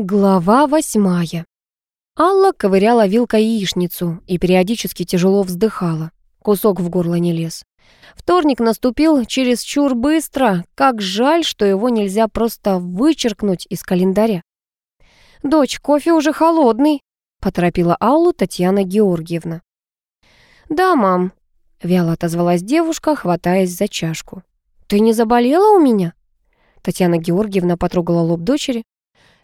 Глава восьмая. Алла ковыряла вилкой яичницу и периодически тяжело вздыхала. Кусок в горло не лез. Вторник наступил чересчур быстро. Как жаль, что его нельзя просто вычеркнуть из календаря. «Дочь, кофе уже холодный», — поторопила Аллу Татьяна Георгиевна. «Да, мам», — вяло отозвалась девушка, хватаясь за чашку. «Ты не заболела у меня?» Татьяна Георгиевна потрогала лоб дочери.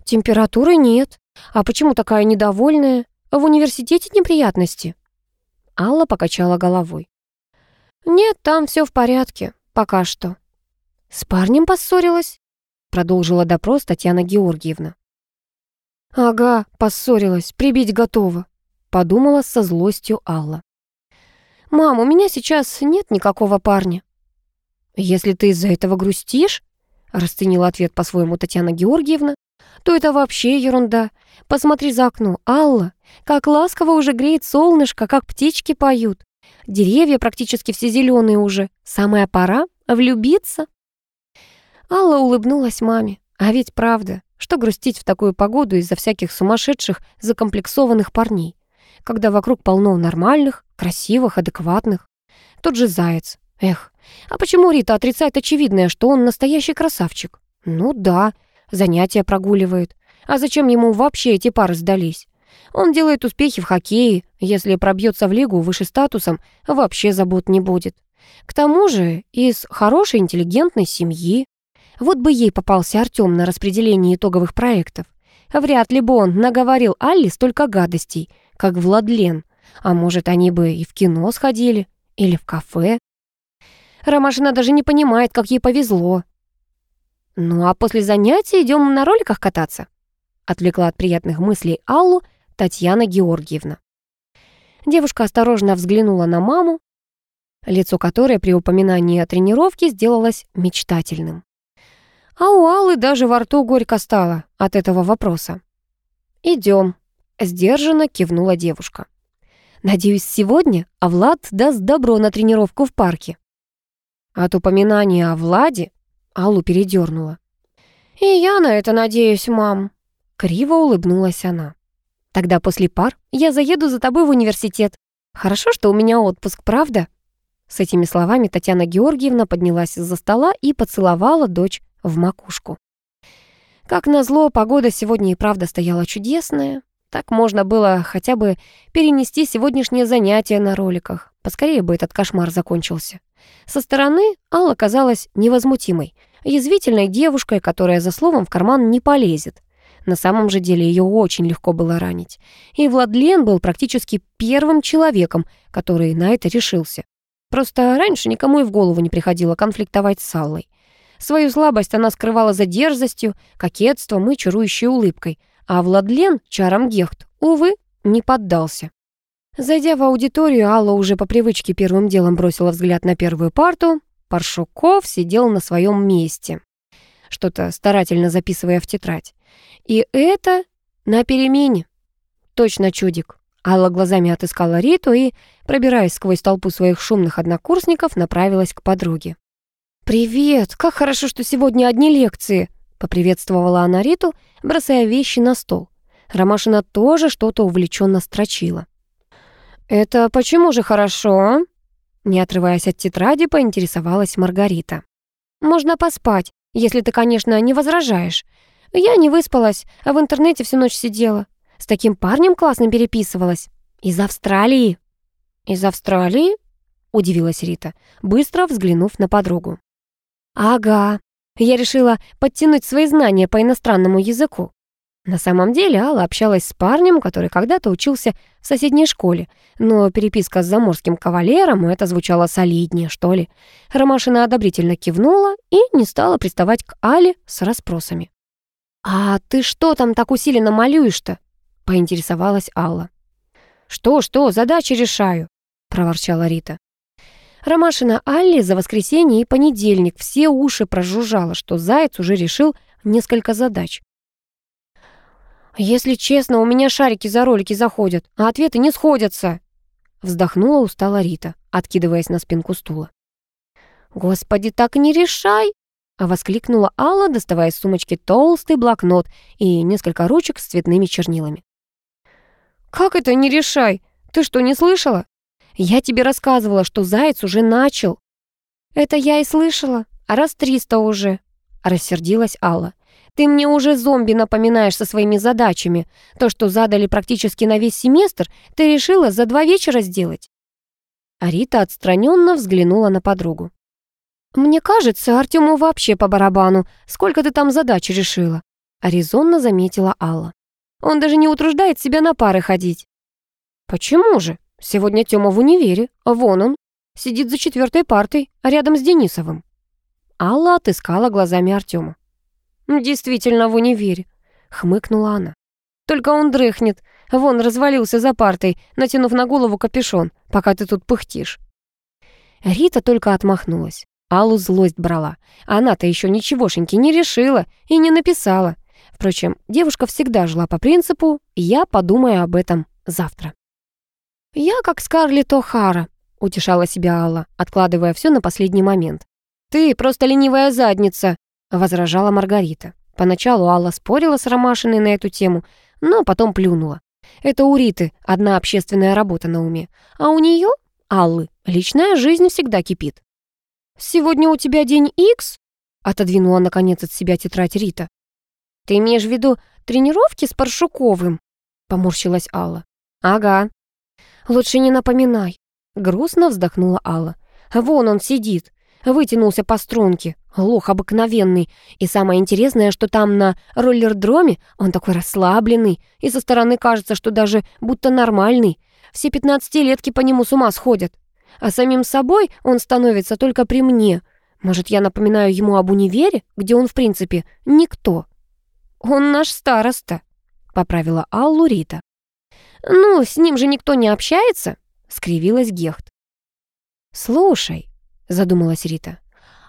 «Температуры нет. А почему такая недовольная? В университете неприятности?» Алла покачала головой. «Нет, там все в порядке. Пока что». «С парнем поссорилась?» Продолжила допрос Татьяна Георгиевна. «Ага, поссорилась, прибить готова», подумала со злостью Алла. «Мам, у меня сейчас нет никакого парня». «Если ты из-за этого грустишь», расценила ответ по-своему Татьяна Георгиевна, то это вообще ерунда. Посмотри за окно, Алла, как ласково уже греет солнышко, как птички поют. Деревья практически все зеленые уже. Самая пора влюбиться. Алла улыбнулась маме. А ведь правда, что грустить в такую погоду из-за всяких сумасшедших, закомплексованных парней, когда вокруг полно нормальных, красивых, адекватных. Тот же заяц. Эх, а почему Рита отрицает очевидное, что он настоящий красавчик? Ну да, занятия прогуливает. А зачем ему вообще эти пары сдались? Он делает успехи в хоккее, если пробьется в лигу выше статусом, вообще забот не будет. К тому же из хорошей интеллигентной семьи. Вот бы ей попался Артём на распределении итоговых проектов. Вряд ли бы он наговорил Алле столько гадостей, как Владлен. А может, они бы и в кино сходили, или в кафе. Ромашина даже не понимает, как ей повезло. «Ну а после занятий идем на роликах кататься?» Отвлекла от приятных мыслей Аллу Татьяна Георгиевна. Девушка осторожно взглянула на маму, лицо которой при упоминании о тренировке сделалось мечтательным. А у Аллы даже во рту горько стало от этого вопроса. «Идем», — сдержанно кивнула девушка. «Надеюсь, сегодня Влад даст добро на тренировку в парке». От упоминания о Владе Аллу передернула. «И я на это надеюсь, мам», — криво улыбнулась она. «Тогда после пар я заеду за тобой в университет. Хорошо, что у меня отпуск, правда?» С этими словами Татьяна Георгиевна поднялась из-за стола и поцеловала дочь в макушку. Как назло, погода сегодня и правда стояла чудесная. Так можно было хотя бы перенести сегодняшнее занятие на роликах. Поскорее бы этот кошмар закончился. Со стороны Алла казалась невозмутимой, язвительной девушкой, которая за словом в карман не полезет. На самом же деле ее очень легко было ранить. И Владлен был практически первым человеком, который на это решился. Просто раньше никому и в голову не приходило конфликтовать с Аллой. Свою слабость она скрывала за дерзостью, кокетством и чарующей улыбкой, а Владлен, чаром Гехт, увы, не поддался. Зайдя в аудиторию, Алла уже по привычке первым делом бросила взгляд на первую парту. Паршуков сидел на своем месте, что-то старательно записывая в тетрадь. И это на перемене. Точно чудик. Алла глазами отыскала Риту и, пробираясь сквозь толпу своих шумных однокурсников, направилась к подруге. «Привет! Как хорошо, что сегодня одни лекции!» — поприветствовала она Риту, бросая вещи на стол. Ромашина тоже что-то увлеченно строчила. «Это почему же хорошо?» Не отрываясь от тетради, поинтересовалась Маргарита. «Можно поспать, если ты, конечно, не возражаешь. Я не выспалась, а в интернете всю ночь сидела. С таким парнем классно переписывалась. Из Австралии». «Из Австралии?» — удивилась Рита, быстро взглянув на подругу. «Ага, я решила подтянуть свои знания по иностранному языку. На самом деле Алла общалась с парнем, который когда-то учился в соседней школе, но переписка с заморским кавалером, это звучало солиднее, что ли. Ромашина одобрительно кивнула и не стала приставать к Але с расспросами. «А ты что там так усиленно молюешь-то?» — поинтересовалась Алла. «Что-что, задачи решаю», — проворчала Рита. Ромашина Алле за воскресенье и понедельник все уши прожужжала, что Заяц уже решил несколько задач. «Если честно, у меня шарики за ролики заходят, а ответы не сходятся!» Вздохнула устала Рита, откидываясь на спинку стула. «Господи, так не решай!» — воскликнула Алла, доставая из сумочки толстый блокнот и несколько ручек с цветными чернилами. «Как это не решай? Ты что, не слышала? Я тебе рассказывала, что заяц уже начал». «Это я и слышала, а раз триста уже», — рассердилась Алла. «Ты мне уже зомби напоминаешь со своими задачами. То, что задали практически на весь семестр, ты решила за два вечера сделать». Арита отстраненно взглянула на подругу. «Мне кажется, Артему вообще по барабану. Сколько ты там задач решила?» Аризонно заметила Алла. «Он даже не утруждает себя на пары ходить». «Почему же? Сегодня Тёма в универе. Вон он. Сидит за четвертой партой, рядом с Денисовым». Алла отыскала глазами Артема. «Действительно в универе», — хмыкнула она. «Только он дрыхнет. Вон развалился за партой, натянув на голову капюшон, пока ты тут пыхтишь». Рита только отмахнулась. Аллу злость брала. Она-то еще ничегошеньки не решила и не написала. Впрочем, девушка всегда жила по принципу «я подумаю об этом завтра». «Я как Скарлетт О'Хара», — утешала себя Алла, откладывая все на последний момент. «Ты просто ленивая задница», — возражала Маргарита. Поначалу Алла спорила с Ромашиной на эту тему, но потом плюнула. Это у Риты одна общественная работа на уме, а у нее, Аллы, личная жизнь всегда кипит. «Сегодня у тебя день Икс?» — отодвинула наконец от себя тетрадь Рита. «Ты имеешь в виду тренировки с Паршуковым?» — поморщилась Алла. «Ага». «Лучше не напоминай», — грустно вздохнула Алла. «Вон он сидит, вытянулся по струнке, лох обыкновенный. И самое интересное, что там на роллердроме он такой расслабленный, и со стороны кажется, что даже будто нормальный. Все пятнадцатилетки по нему с ума сходят а самим собой он становится только при мне. Может, я напоминаю ему об универе, где он, в принципе, никто? Он наш староста, поправила Аллу Рита. Ну, с ним же никто не общается, скривилась Гехт. Слушай, задумалась Рита,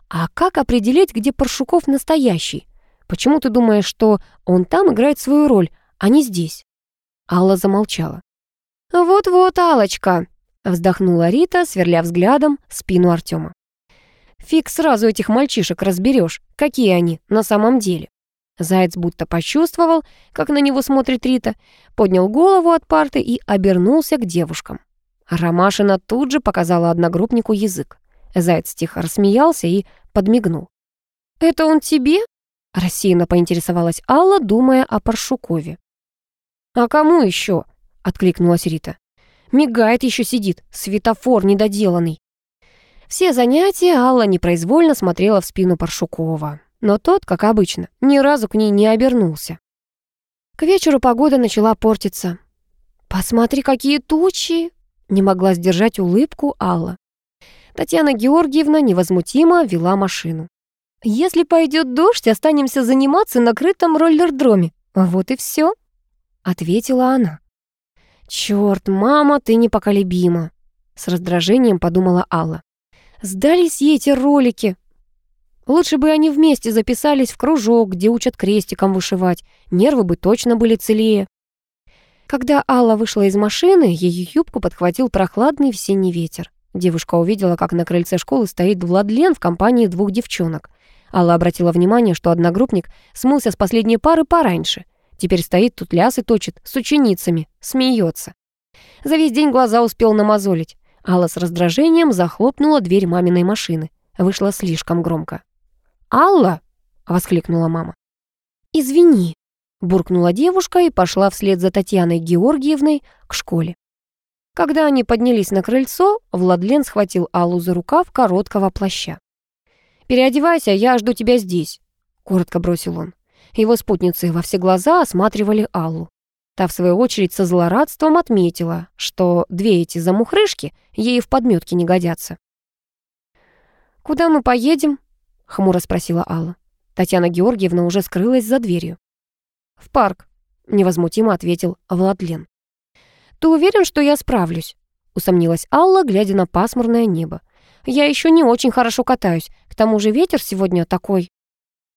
а как определить, где Паршуков настоящий? Почему ты думаешь, что он там играет свою роль, а не здесь? Алла замолчала. «Вот-вот, Алочка, Вздохнула Рита, сверля взглядом спину Артема. Фиг сразу этих мальчишек разберешь, какие они на самом деле. Заяц будто почувствовал, как на него смотрит Рита, поднял голову от парты и обернулся к девушкам. Ромашина тут же показала одногруппнику язык. Заяц тихо рассмеялся и подмигнул. «Это он тебе?» — рассеянно поинтересовалась Алла, думая о Паршукове. «А кому еще?» — откликнулась Рита. Мигает еще сидит, светофор недоделанный. Все занятия Алла непроизвольно смотрела в спину Паршукова. Но тот, как обычно, ни разу к ней не обернулся. К вечеру погода начала портиться. «Посмотри, какие тучи!» Не могла сдержать улыбку Алла. Татьяна Георгиевна невозмутимо вела машину. «Если пойдет дождь, останемся заниматься на крытом роллердроме. Вот и все», — ответила она. «Чёрт, мама, ты непоколебима!» С раздражением подумала Алла. «Сдались ей эти ролики!» Лучше бы они вместе записались в кружок, где учат крестиком вышивать. Нервы бы точно были целее. Когда Алла вышла из машины, ее юбку подхватил прохладный весенний ветер. Девушка увидела, как на крыльце школы стоит Владлен в компании двух девчонок. Алла обратила внимание, что одногруппник смылся с последней пары пораньше. Теперь стоит тут лясы точит с ученицами, смеется. За весь день глаза успел намазолить. Алла с раздражением захлопнула дверь маминой машины. Вышла слишком громко. «Алла!» — воскликнула мама. «Извини», — буркнула девушка и пошла вслед за Татьяной Георгиевной к школе. Когда они поднялись на крыльцо, Владлен схватил Аллу за рукав короткого плаща. «Переодевайся, я жду тебя здесь», — коротко бросил он. Его спутницы во все глаза осматривали Аллу. Та, в свою очередь, со злорадством отметила, что две эти замухрышки ей в подметке не годятся. «Куда мы поедем?» — хмуро спросила Алла. Татьяна Георгиевна уже скрылась за дверью. «В парк», — невозмутимо ответил Владлен. «Ты уверен, что я справлюсь?» — усомнилась Алла, глядя на пасмурное небо. «Я еще не очень хорошо катаюсь. К тому же ветер сегодня такой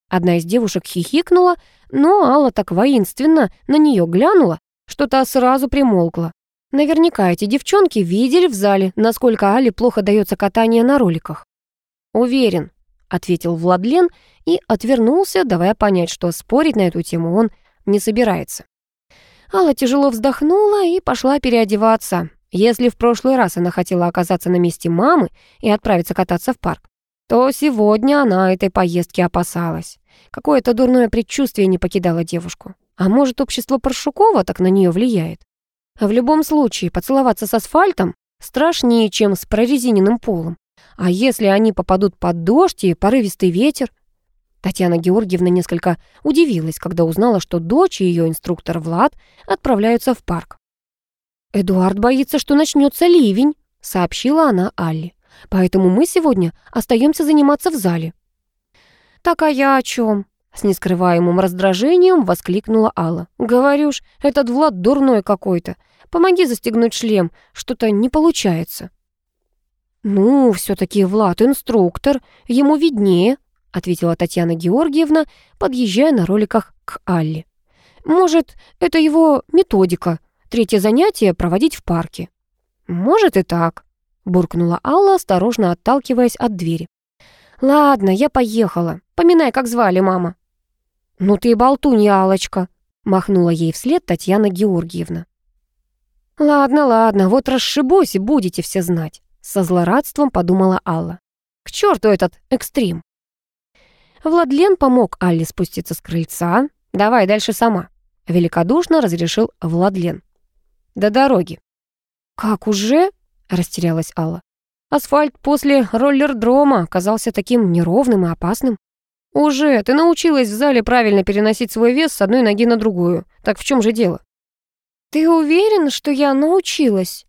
Одна из девушек хихикнула, но Алла так воинственно на нее глянула, что та сразу примолкла. Наверняка эти девчонки видели в зале, насколько Але плохо дается катание на роликах. «Уверен», — ответил Владлен и отвернулся, давая понять, что спорить на эту тему он не собирается. Алла тяжело вздохнула и пошла переодеваться. Если в прошлый раз она хотела оказаться на месте мамы и отправиться кататься в парк, то сегодня она этой поездки опасалась. Какое-то дурное предчувствие не покидало девушку. А может, общество Паршукова так на нее влияет? В любом случае, поцеловаться с асфальтом страшнее, чем с прорезиненным полом. А если они попадут под дождь и порывистый ветер? Татьяна Георгиевна несколько удивилась, когда узнала, что дочь и ее инструктор Влад отправляются в парк. «Эдуард боится, что начнется ливень», — сообщила она Алле. «Поэтому мы сегодня остаемся заниматься в зале». «Так а я о чем? С нескрываемым раздражением воскликнула Алла. «Говорю ж, этот Влад дурной какой-то. Помоги застегнуть шлем, что-то не получается». «Ну, все-таки Влад инструктор, ему виднее», ответила Татьяна Георгиевна, подъезжая на роликах к Алле. «Может, это его методика, третье занятие проводить в парке?» «Может и так», буркнула Алла, осторожно отталкиваясь от двери. «Ладно, я поехала. Поминай, как звали мама». «Ну ты и болтунья, Аллочка», махнула ей вслед Татьяна Георгиевна. «Ладно, ладно, вот расшибусь и будете все знать», со злорадством подумала Алла. «К черту этот экстрим!» Владлен помог Алле спуститься с крыльца. «Давай дальше сама», — великодушно разрешил Владлен. «До дороги». «Как уже?» — растерялась Алла. «Асфальт после роллердрома казался таким неровным и опасным». «Уже, ты научилась в зале правильно переносить свой вес с одной ноги на другую. Так в чем же дело?» «Ты уверен, что я научилась?»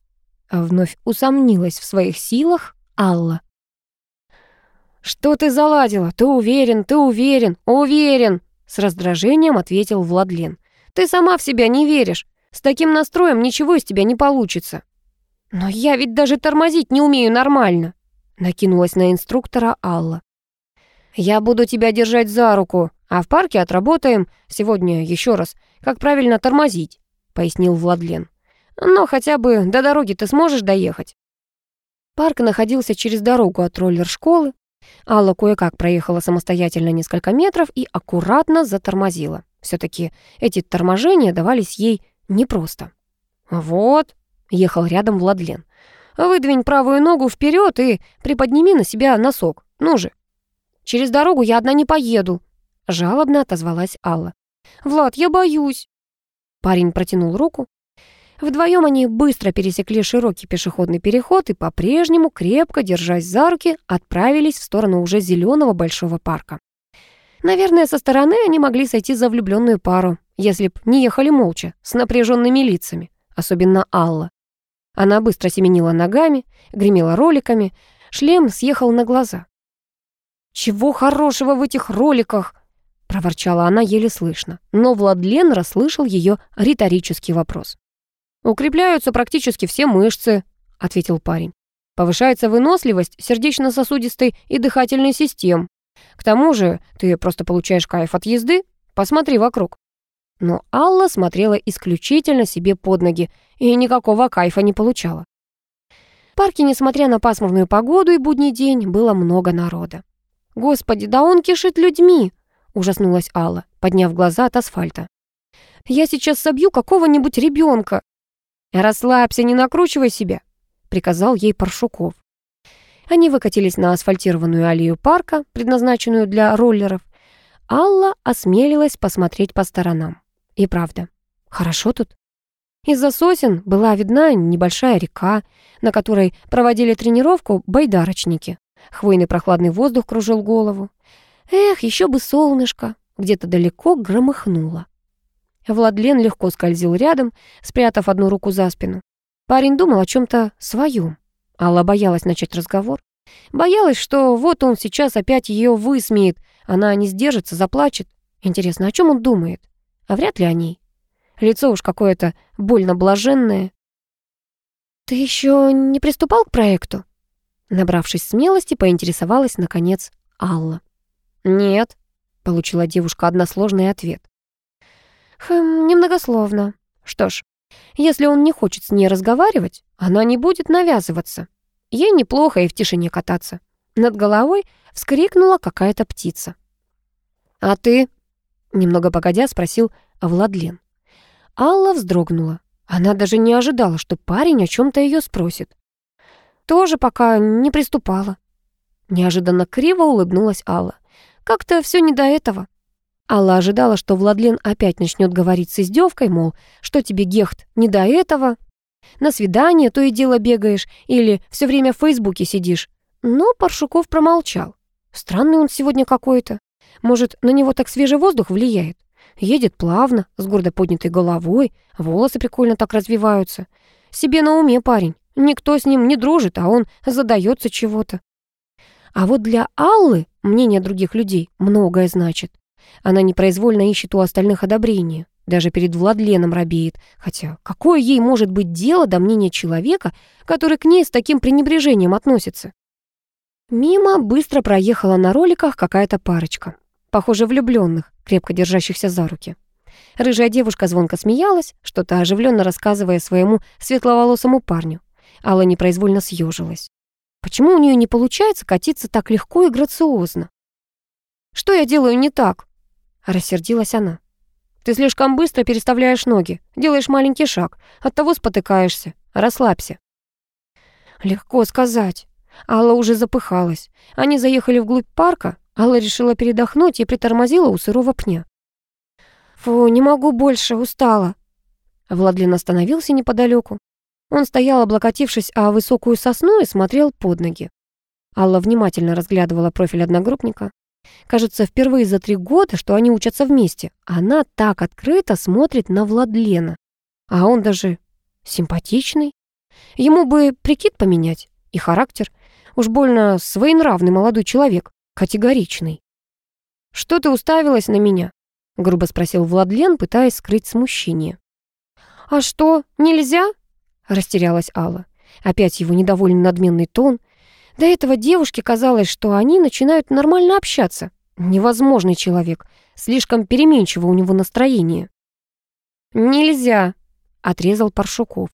Вновь усомнилась в своих силах Алла. «Что ты заладила? Ты уверен, ты уверен, уверен!» С раздражением ответил Владлен. «Ты сама в себя не веришь. С таким настроем ничего из тебя не получится». «Но я ведь даже тормозить не умею нормально», накинулась на инструктора Алла. «Я буду тебя держать за руку, а в парке отработаем сегодня еще раз, как правильно тормозить», пояснил Владлен. «Но хотя бы до дороги ты сможешь доехать». Парк находился через дорогу от роллер-школы. Алла кое-как проехала самостоятельно несколько метров и аккуратно затормозила. Все-таки эти торможения давались ей непросто. «Вот», — ехал рядом Владлен, «выдвинь правую ногу вперед и приподними на себя носок. Ну же». «Через дорогу я одна не поеду», — жалобно отозвалась Алла. «Влад, я боюсь». Парень протянул руку, Вдвоем они быстро пересекли широкий пешеходный переход и по-прежнему, крепко держась за руки, отправились в сторону уже зеленого большого парка. Наверное, со стороны они могли сойти за влюбленную пару, если б не ехали молча, с напряженными лицами, особенно Алла. Она быстро семенила ногами, гремела роликами, шлем съехал на глаза. «Чего хорошего в этих роликах?» проворчала она еле слышно, но Владлен расслышал ее риторический вопрос. «Укрепляются практически все мышцы», — ответил парень. «Повышается выносливость сердечно-сосудистой и дыхательной систем. К тому же ты просто получаешь кайф от езды. Посмотри вокруг». Но Алла смотрела исключительно себе под ноги и никакого кайфа не получала. В парке, несмотря на пасмурную погоду и будний день, было много народа. «Господи, да он кишит людьми!» — ужаснулась Алла, подняв глаза от асфальта. «Я сейчас собью какого-нибудь ребенка. «Расслабься, не накручивай себя», — приказал ей Паршуков. Они выкатились на асфальтированную аллею парка, предназначенную для роллеров. Алла осмелилась посмотреть по сторонам. И правда, хорошо тут. Из-за сосен была видна небольшая река, на которой проводили тренировку байдарочники. Хвойный прохладный воздух кружил голову. Эх, еще бы солнышко. Где-то далеко громыхнуло. Владлен легко скользил рядом, спрятав одну руку за спину. Парень думал о чем-то своем. Алла боялась начать разговор. Боялась, что вот он сейчас опять ее высмеет, она не сдержится, заплачет. Интересно, о чем он думает? А вряд ли о ней. Лицо уж какое-то больно блаженное. «Ты еще не приступал к проекту?» Набравшись смелости, поинтересовалась, наконец, Алла. «Нет», — получила девушка односложный ответ. Хм, немногословно. Что ж, если он не хочет с ней разговаривать, она не будет навязываться. Ей неплохо и в тишине кататься. Над головой вскрикнула какая-то птица. «А ты?» — немного погодя спросил Владлен. Алла вздрогнула. Она даже не ожидала, что парень о чем-то ее спросит. «Тоже пока не приступала». Неожиданно криво улыбнулась Алла. «Как-то все не до этого». Алла ожидала, что Владлен опять начнет говорить с издевкой, мол, что тебе, Гехт, не до этого, на свидание то и дело бегаешь или все время в Фейсбуке сидишь. Но Паршуков промолчал. Странный он сегодня какой-то. Может, на него так свежий воздух влияет? Едет плавно, с гордо поднятой головой, волосы прикольно так развиваются. Себе на уме парень. Никто с ним не дружит, а он задается чего-то. А вот для Аллы мнение других людей многое значит. Она непроизвольно ищет у остальных одобрения. Даже перед Владленом робеет. Хотя какое ей может быть дело до мнения человека, который к ней с таким пренебрежением относится? Мимо быстро проехала на роликах какая-то парочка. Похоже, влюбленных, крепко держащихся за руки. Рыжая девушка звонко смеялась, что-то оживленно рассказывая своему светловолосому парню. Алла непроизвольно съежилась. Почему у нее не получается катиться так легко и грациозно? «Что я делаю не так?» — рассердилась она. Ты слишком быстро переставляешь ноги, делаешь маленький шаг, оттого спотыкаешься. Расслабься». Легко сказать. Алла уже запыхалась. Они заехали вглубь парка. Алла решила передохнуть и притормозила у сырого пня. «Фу, не могу больше, устала». Владлен остановился неподалеку. Он стоял, облокотившись о высокую сосну и смотрел под ноги. Алла внимательно разглядывала профиль одногруппника. Кажется, впервые за три года, что они учатся вместе, она так открыто смотрит на Владлена. А он даже симпатичный. Ему бы прикид поменять и характер. Уж больно своенравный молодой человек, категоричный. «Что ты уставилась на меня?» — грубо спросил Владлен, пытаясь скрыть смущение. «А что, нельзя?» — растерялась Алла. Опять его недовольный надменный тон. До этого девушке казалось, что они начинают нормально общаться. Невозможный человек. Слишком переменчиво у него настроение. «Нельзя», — отрезал Паршуков.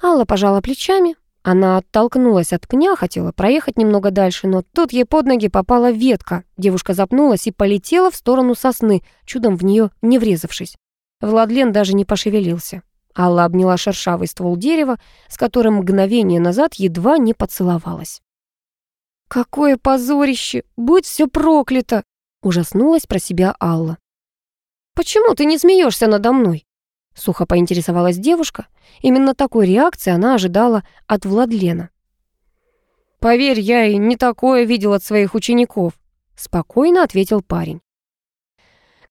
Алла пожала плечами. Она оттолкнулась от пня, хотела проехать немного дальше, но тут ей под ноги попала ветка. Девушка запнулась и полетела в сторону сосны, чудом в нее не врезавшись. Владлен даже не пошевелился. Алла обняла шершавый ствол дерева, с которым мгновение назад едва не поцеловалась. «Какое позорище! Будь все проклято!» — ужаснулась про себя Алла. «Почему ты не смеешься надо мной?» — сухо поинтересовалась девушка. Именно такой реакции она ожидала от Владлена. «Поверь, я и не такое видел от своих учеников», — спокойно ответил парень.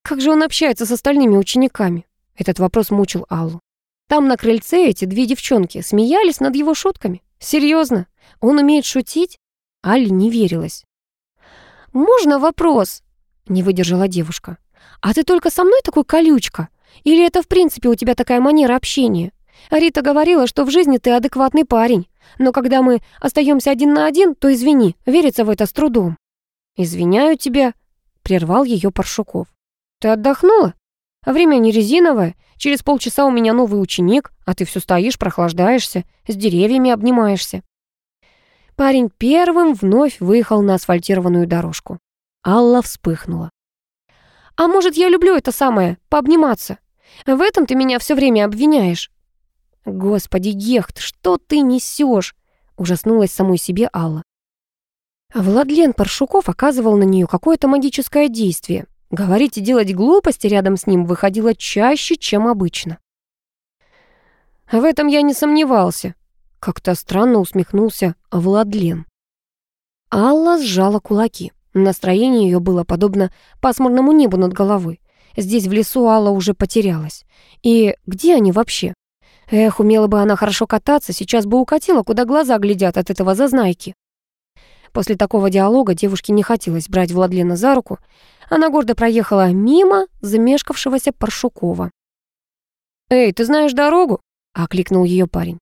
«Как же он общается с остальными учениками?» Этот вопрос мучил Аллу. Там на крыльце эти две девчонки смеялись над его шутками. Серьезно, он умеет шутить? Али не верилась. «Можно вопрос?» — не выдержала девушка. «А ты только со мной такой колючка? Или это в принципе у тебя такая манера общения? Рита говорила, что в жизни ты адекватный парень, но когда мы остаемся один на один, то извини, верится в это с трудом». «Извиняю тебя», — прервал ее Паршуков. «Ты отдохнула? Время не резиновое, Через полчаса у меня новый ученик, а ты все стоишь, прохлаждаешься, с деревьями обнимаешься». Парень первым вновь выехал на асфальтированную дорожку. Алла вспыхнула. «А может, я люблю это самое, пообниматься? В этом ты меня все время обвиняешь». «Господи, Гехт, что ты несешь?» ужаснулась самой себе Алла. Владлен Паршуков оказывал на нее какое-то магическое действие. Говорить и делать глупости рядом с ним выходило чаще, чем обычно. В этом я не сомневался. Как-то странно усмехнулся Владлен. Алла сжала кулаки. Настроение ее было подобно пасмурному небу над головой. Здесь, в лесу, Алла уже потерялась. И где они вообще? Эх, умела бы она хорошо кататься, сейчас бы укатила, куда глаза глядят от этого зазнайки. После такого диалога девушке не хотелось брать Владлена за руку. Она гордо проехала мимо замешкавшегося Паршукова. «Эй, ты знаешь дорогу?» — окликнул ее парень.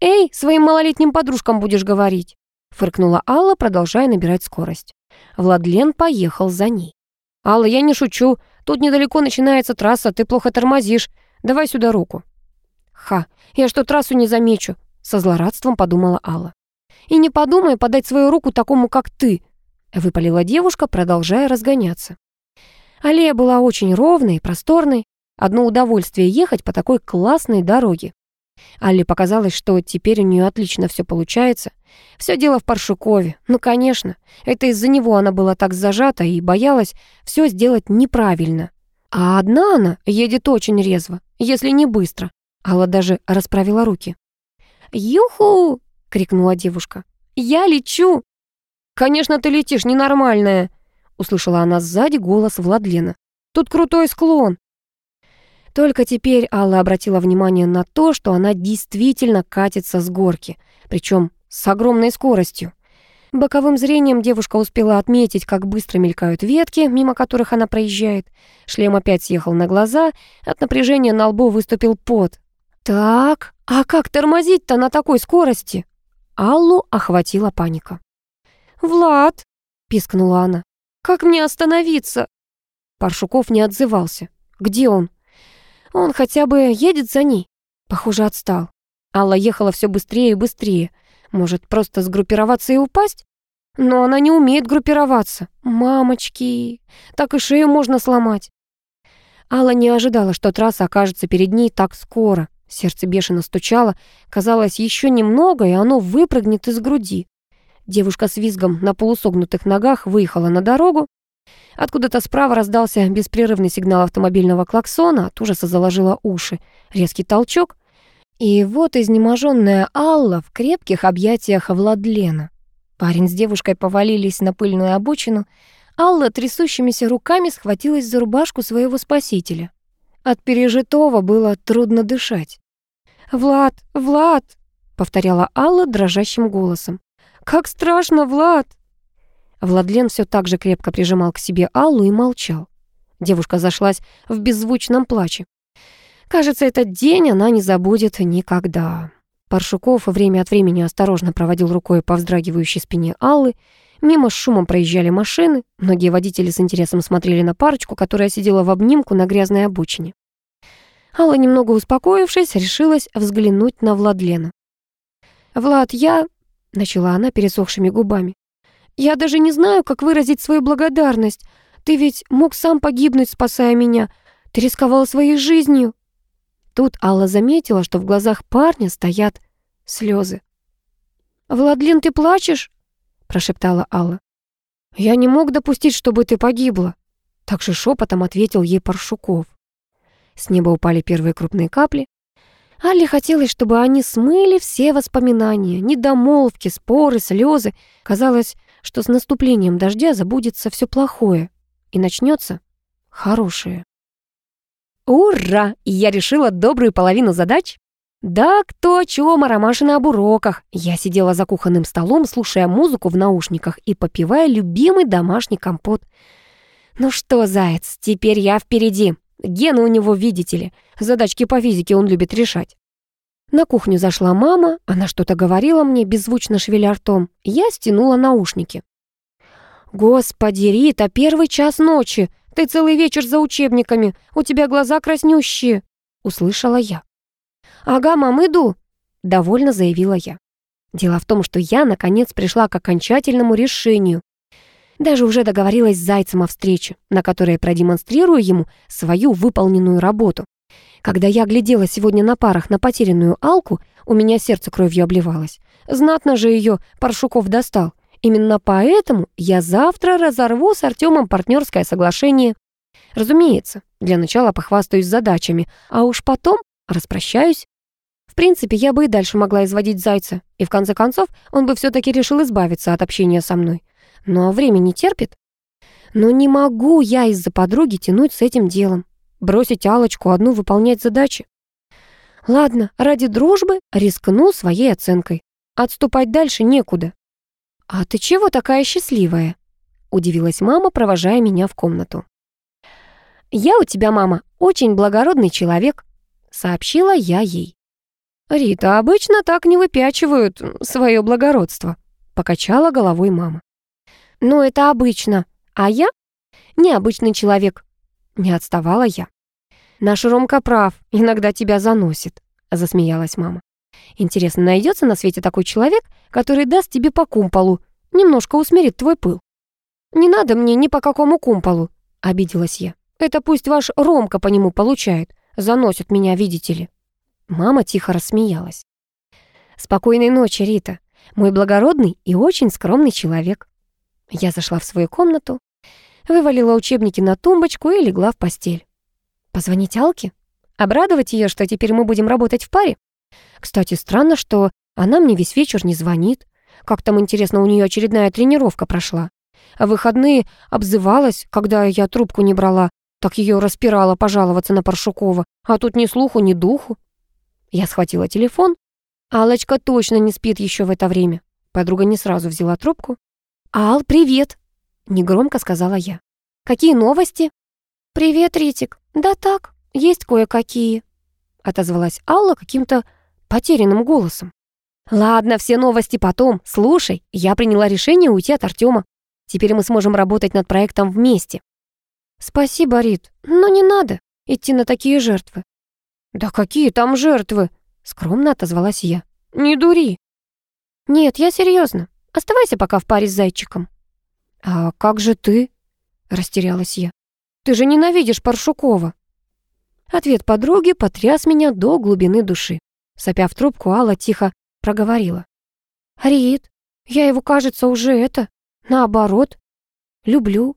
«Эй, своим малолетним подружкам будешь говорить!» — фыркнула Алла, продолжая набирать скорость. Владлен поехал за ней. «Алла, я не шучу. Тут недалеко начинается трасса, ты плохо тормозишь. Давай сюда руку». «Ха, я что, трассу не замечу?» — со злорадством подумала Алла. И не подумай подать свою руку такому, как ты», — выпалила девушка, продолжая разгоняться. Аллея была очень ровной и просторной. Одно удовольствие ехать по такой классной дороге. Алле показалось, что теперь у нее отлично все получается. Все дело в Паршукове. Ну, конечно, это из-за него она была так зажата и боялась все сделать неправильно. А одна она едет очень резво, если не быстро. Алла даже расправила руки. «Юху!» — крикнула девушка. «Я лечу!» «Конечно, ты летишь, ненормальная!» — услышала она сзади голос Владлена. «Тут крутой склон!» Только теперь Алла обратила внимание на то, что она действительно катится с горки, причем с огромной скоростью. Боковым зрением девушка успела отметить, как быстро мелькают ветки, мимо которых она проезжает. Шлем опять съехал на глаза, от напряжения на лбу выступил пот. «Так, а как тормозить-то на такой скорости?» Аллу охватила паника. «Влад!» — пискнула она. «Как мне остановиться?» Паршуков не отзывался. «Где он?» Он хотя бы едет за ней. Похоже, отстал. Алла ехала все быстрее и быстрее. Может, просто сгруппироваться и упасть? Но она не умеет группироваться. Мамочки, так и шею можно сломать. Алла не ожидала, что трасса окажется перед ней так скоро. Сердце бешено стучало. Казалось, еще немного, и оно выпрыгнет из груди. Девушка с визгом на полусогнутых ногах выехала на дорогу. Откуда-то справа раздался беспрерывный сигнал автомобильного клаксона, от ужаса заложила уши. Резкий толчок. И вот изнеможенная Алла в крепких объятиях Владлена. Парень с девушкой повалились на пыльную обочину. Алла трясущимися руками схватилась за рубашку своего спасителя. От пережитого было трудно дышать. «Влад, Влад!» — повторяла Алла дрожащим голосом. «Как страшно, Влад!» Владлен все так же крепко прижимал к себе Аллу и молчал. Девушка зашлась в беззвучном плаче. Кажется, этот день она не забудет никогда. Паршуков время от времени осторожно проводил рукой по вздрагивающей спине Аллы. Мимо с шумом проезжали машины. Многие водители с интересом смотрели на парочку, которая сидела в обнимку на грязной обочине. Алла, немного успокоившись, решилась взглянуть на Владлена. «Влад, я...» — начала она пересохшими губами. Я даже не знаю, как выразить свою благодарность. Ты ведь мог сам погибнуть, спасая меня. Ты рисковал своей жизнью». Тут Алла заметила, что в глазах парня стоят слезы. «Владлен, ты плачешь?» — прошептала Алла. «Я не мог допустить, чтобы ты погибла», — так же шепотом ответил ей Паршуков. С неба упали первые крупные капли. Алле хотелось, чтобы они смыли все воспоминания, недомолвки, споры, слезы. Казалось, что с наступлением дождя забудется все плохое и начнется хорошее. Ура! Я решила добрую половину задач. Да, кто о чем, а Ромашина об уроках. Я сидела за кухонным столом, слушая музыку в наушниках и попивая любимый домашний компот. Ну что, заяц, теперь я впереди. Гены у него, видите ли. Задачки по физике он любит решать. На кухню зашла мама, она что-то говорила мне, беззвучно шевеля ртом. Я стянула наушники. «Господи, Рита, первый час ночи! Ты целый вечер за учебниками, у тебя глаза краснющие!» Услышала я. «Ага, мам, иду!» Довольно заявила я. Дело в том, что я, наконец, пришла к окончательному решению. Даже уже договорилась с Зайцем о встрече, на которой продемонстрирую ему свою выполненную работу. Когда я глядела сегодня на парах на потерянную Алку, у меня сердце кровью обливалось. Знатно же ее Паршуков достал. Именно поэтому я завтра разорву с Артемом партнерское соглашение. Разумеется, для начала похвастаюсь задачами, а уж потом распрощаюсь. В принципе, я бы и дальше могла изводить Зайца, и в конце концов он бы все-таки решил избавиться от общения со мной. Но время не терпит. Но не могу я из-за подруги тянуть с этим делом. Бросить алочку одну выполнять задачи. Ладно, ради дружбы рискну своей оценкой. Отступать дальше некуда. «А ты чего такая счастливая?» — удивилась мама, провожая меня в комнату. «Я у тебя, мама, очень благородный человек», — сообщила я ей. «Рита, обычно так не выпячивают свое благородство», — покачала головой мама. «Ну, это обычно, а я необычный человек», не отставала я. «Наш Ромка прав, иногда тебя заносит», — засмеялась мама. Интересно, найдется на свете такой человек, который даст тебе по кумполу, немножко усмирит твой пыл?» «Не надо мне ни по какому кумполу», — обиделась я. «Это пусть ваш Ромка по нему получает. Заносит меня, видите ли». Мама тихо рассмеялась. «Спокойной ночи, Рита. Мой благородный и очень скромный человек». Я зашла в свою комнату, вывалила учебники на тумбочку и легла в постель. Позвонить Алке? Обрадовать ее, что теперь мы будем работать в паре? Кстати, странно, что она мне весь вечер не звонит. Как там, интересно, у нее очередная тренировка прошла. А в выходные обзывалась, когда я трубку не брала, так ее распирала пожаловаться на Паршукова, а тут ни слуху, ни духу. Я схватила телефон. Алочка точно не спит еще в это время. Подруга не сразу взяла трубку. «Ал, привет!» — негромко сказала я. «Какие новости?» «Привет, Ритик. Да так, есть кое-какие», — отозвалась Алла каким-то потерянным голосом. «Ладно, все новости потом. Слушай, я приняла решение уйти от Артема. Теперь мы сможем работать над проектом вместе». «Спасибо, Рит, но не надо идти на такие жертвы». «Да какие там жертвы?» — скромно отозвалась я. «Не дури». «Нет, я серьезно. Оставайся пока в паре с зайчиком». «А как же ты?» — растерялась я. «Ты же ненавидишь Паршукова». Ответ подруги потряс меня до глубины души. Сопя в трубку, Алла тихо проговорила. «Рит, я его, кажется, уже это, наоборот, люблю».